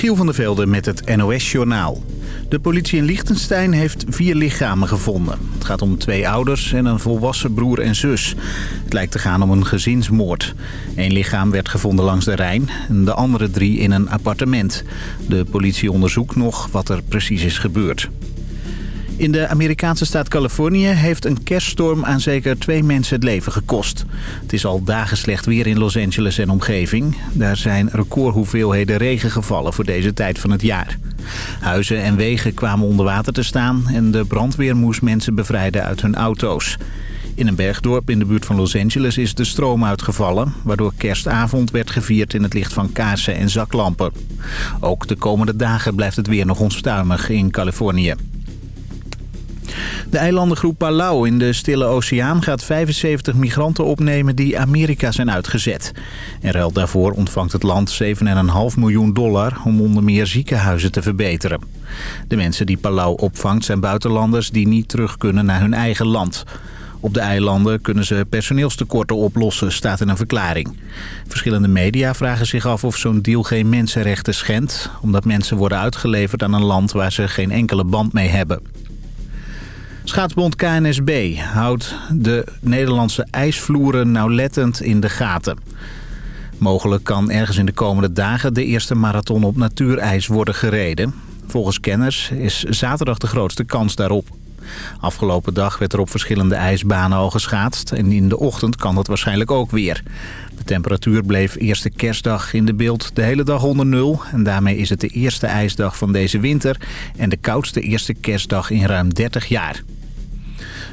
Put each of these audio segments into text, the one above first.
Michiel van der Velde met het NOS-journaal. De politie in Liechtenstein heeft vier lichamen gevonden. Het gaat om twee ouders en een volwassen broer en zus. Het lijkt te gaan om een gezinsmoord. Eén lichaam werd gevonden langs de Rijn en de andere drie in een appartement. De politie onderzoekt nog wat er precies is gebeurd. In de Amerikaanse staat Californië heeft een kerststorm aan zeker twee mensen het leven gekost. Het is al dagen slecht weer in Los Angeles en omgeving. Daar zijn recordhoeveelheden regen gevallen voor deze tijd van het jaar. Huizen en wegen kwamen onder water te staan en de brandweer moest mensen bevrijden uit hun auto's. In een bergdorp in de buurt van Los Angeles is de stroom uitgevallen... waardoor kerstavond werd gevierd in het licht van kaarsen en zaklampen. Ook de komende dagen blijft het weer nog onstuimig in Californië. De eilandengroep Palau in de Stille Oceaan gaat 75 migranten opnemen die Amerika zijn uitgezet. En ruil daarvoor ontvangt het land 7,5 miljoen dollar om onder meer ziekenhuizen te verbeteren. De mensen die Palau opvangt zijn buitenlanders die niet terug kunnen naar hun eigen land. Op de eilanden kunnen ze personeelstekorten oplossen, staat in een verklaring. Verschillende media vragen zich af of zo'n deal geen mensenrechten schendt... omdat mensen worden uitgeleverd aan een land waar ze geen enkele band mee hebben. Schaatsbond KNSB houdt de Nederlandse ijsvloeren nauwlettend in de gaten. Mogelijk kan ergens in de komende dagen de eerste marathon op natuurijs worden gereden. Volgens kenners is zaterdag de grootste kans daarop. Afgelopen dag werd er op verschillende ijsbanen al geschaatst en in de ochtend kan dat waarschijnlijk ook weer. De temperatuur bleef eerste kerstdag in de beeld de hele dag onder nul. En daarmee is het de eerste ijsdag van deze winter en de koudste eerste kerstdag in ruim 30 jaar.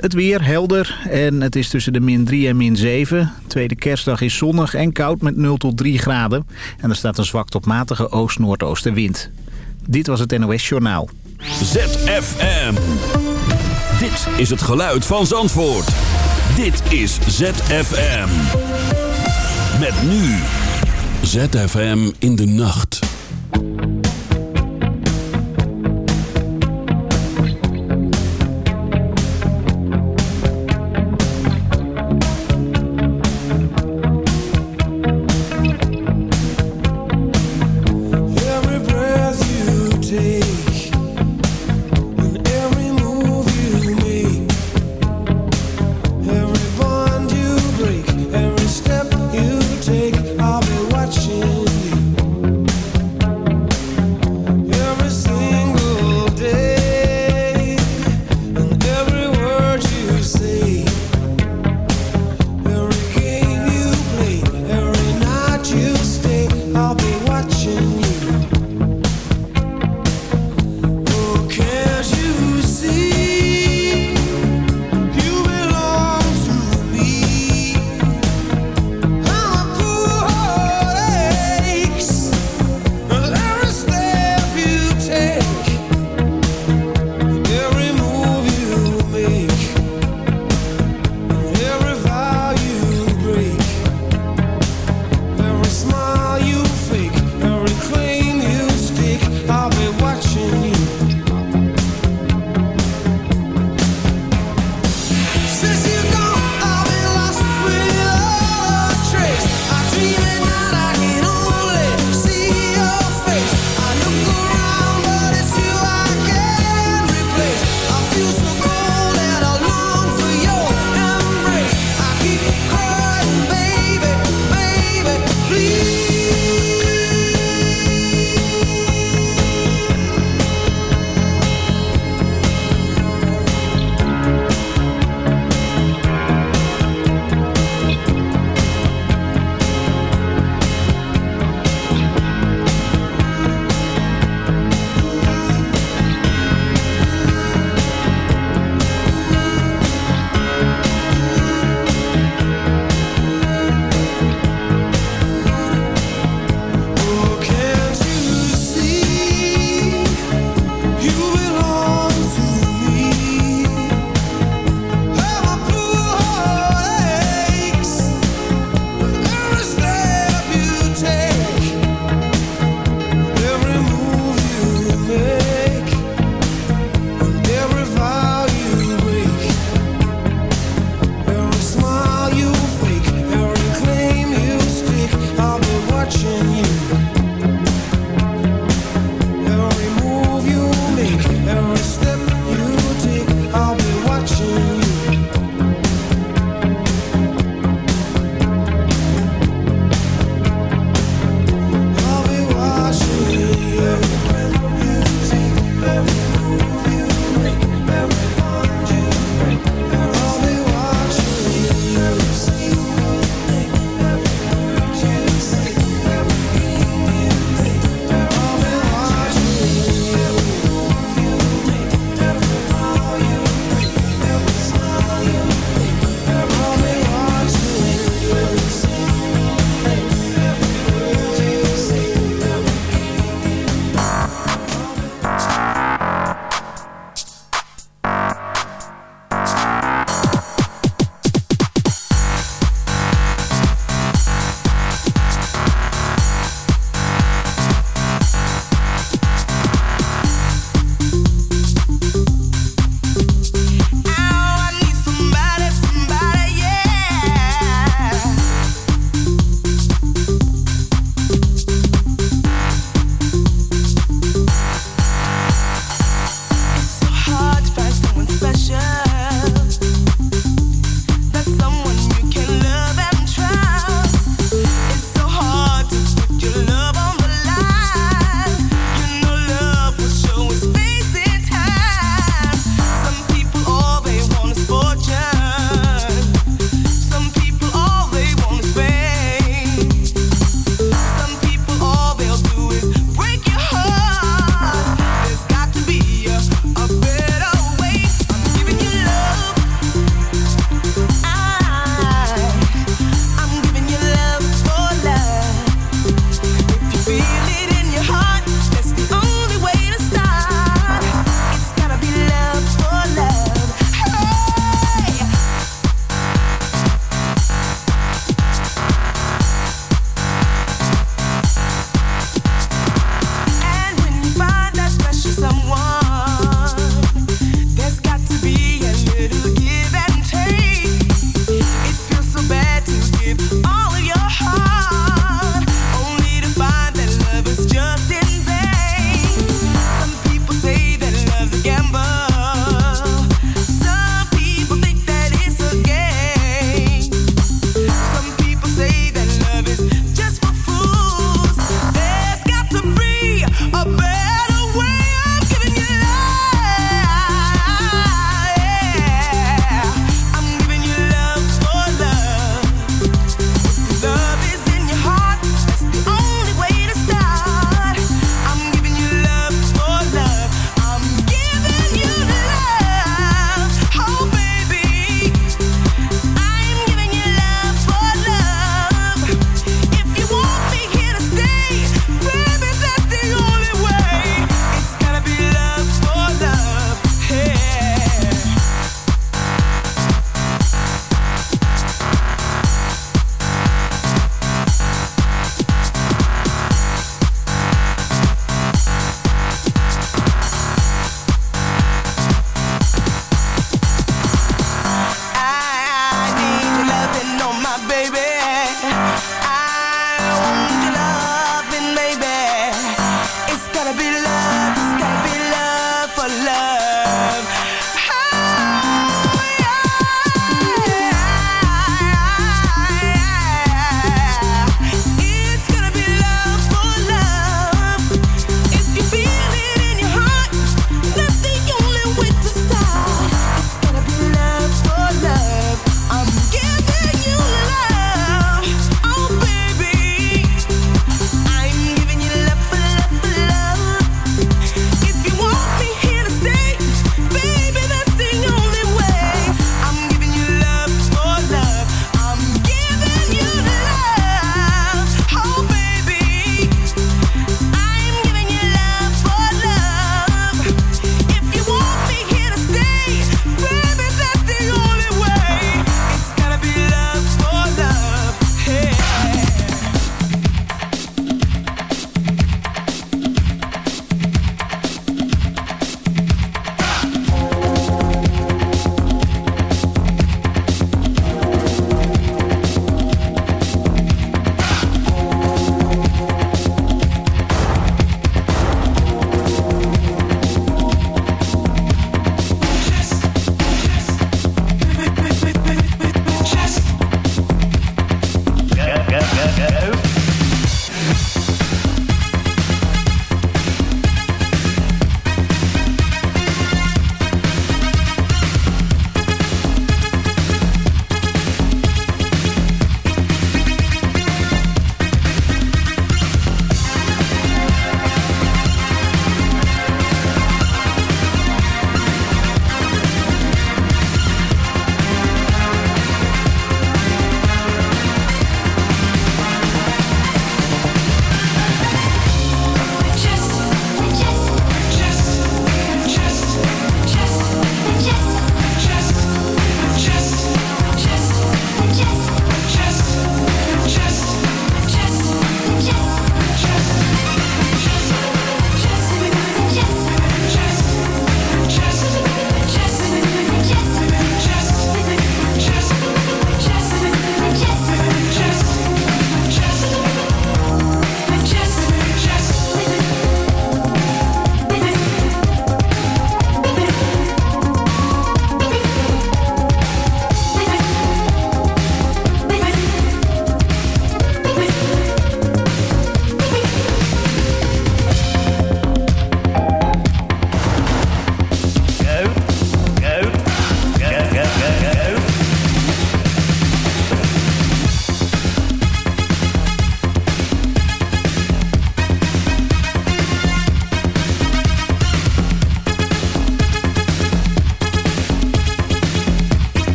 Het weer helder en het is tussen de min 3 en min 7. Tweede kerstdag is zonnig en koud met 0 tot 3 graden. En er staat een zwak tot matige oost-noordoostenwind. Dit was het NOS Journaal. ZFM. Dit is het geluid van Zandvoort. Dit is ZFM. Met nu. ZFM in de nacht.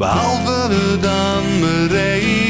Behalve dan Marie.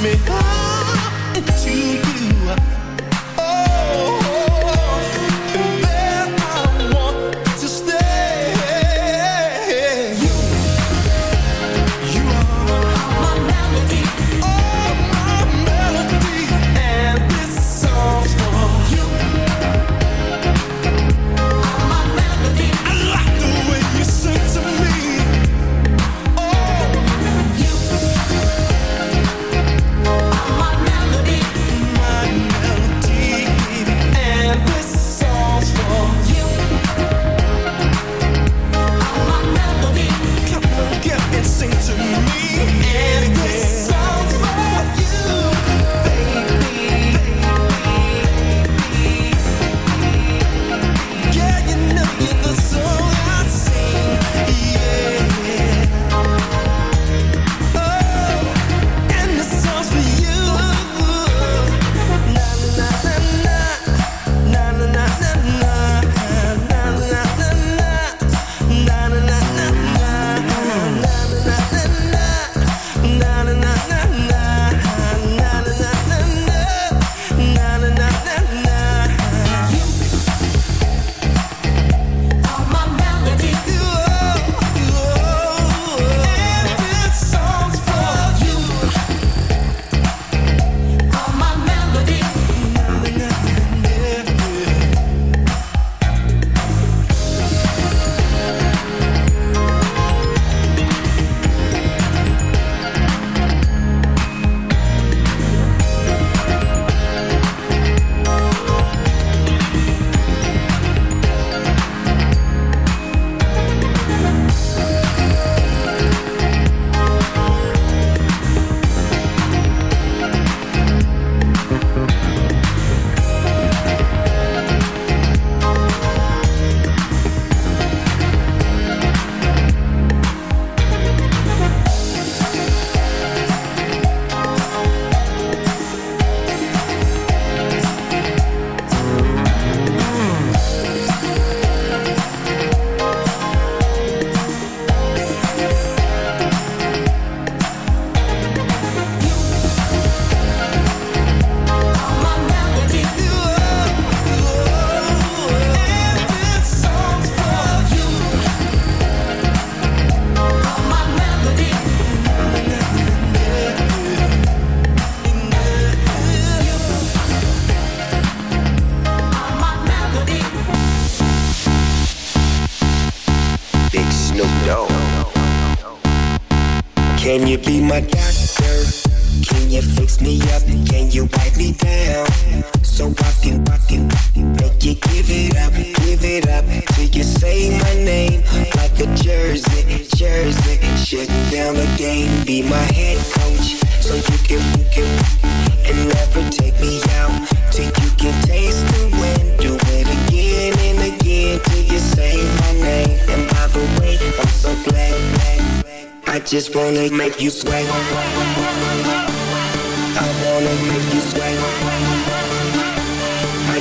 Me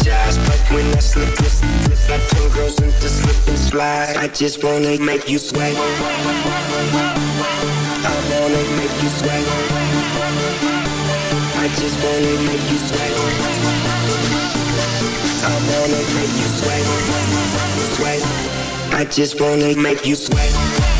apologize, but when I slip, slip, slip, I turn girls into slip and slide. I just wanna make you sweat. I wanna make you sweat. I just wanna make you sweat. I wanna make you sweat. Sweat. I just wanna make you sweat.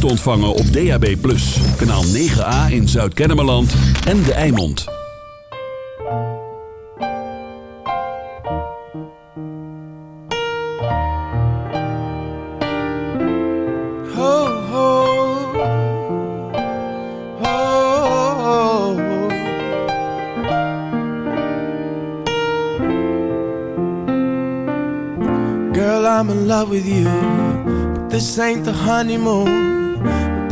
Te ontvangen op DAB+. Kanaal 9A in Zuid-Kennemerland en De Eimond. I'm in love with you, but this ain't the honeymoon.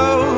It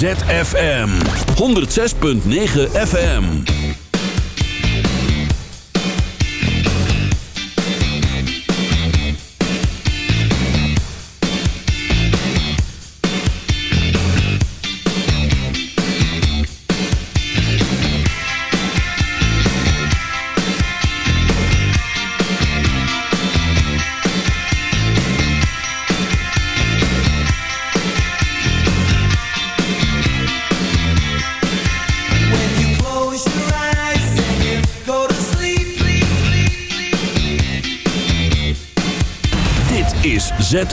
ZFM 106.9 FM.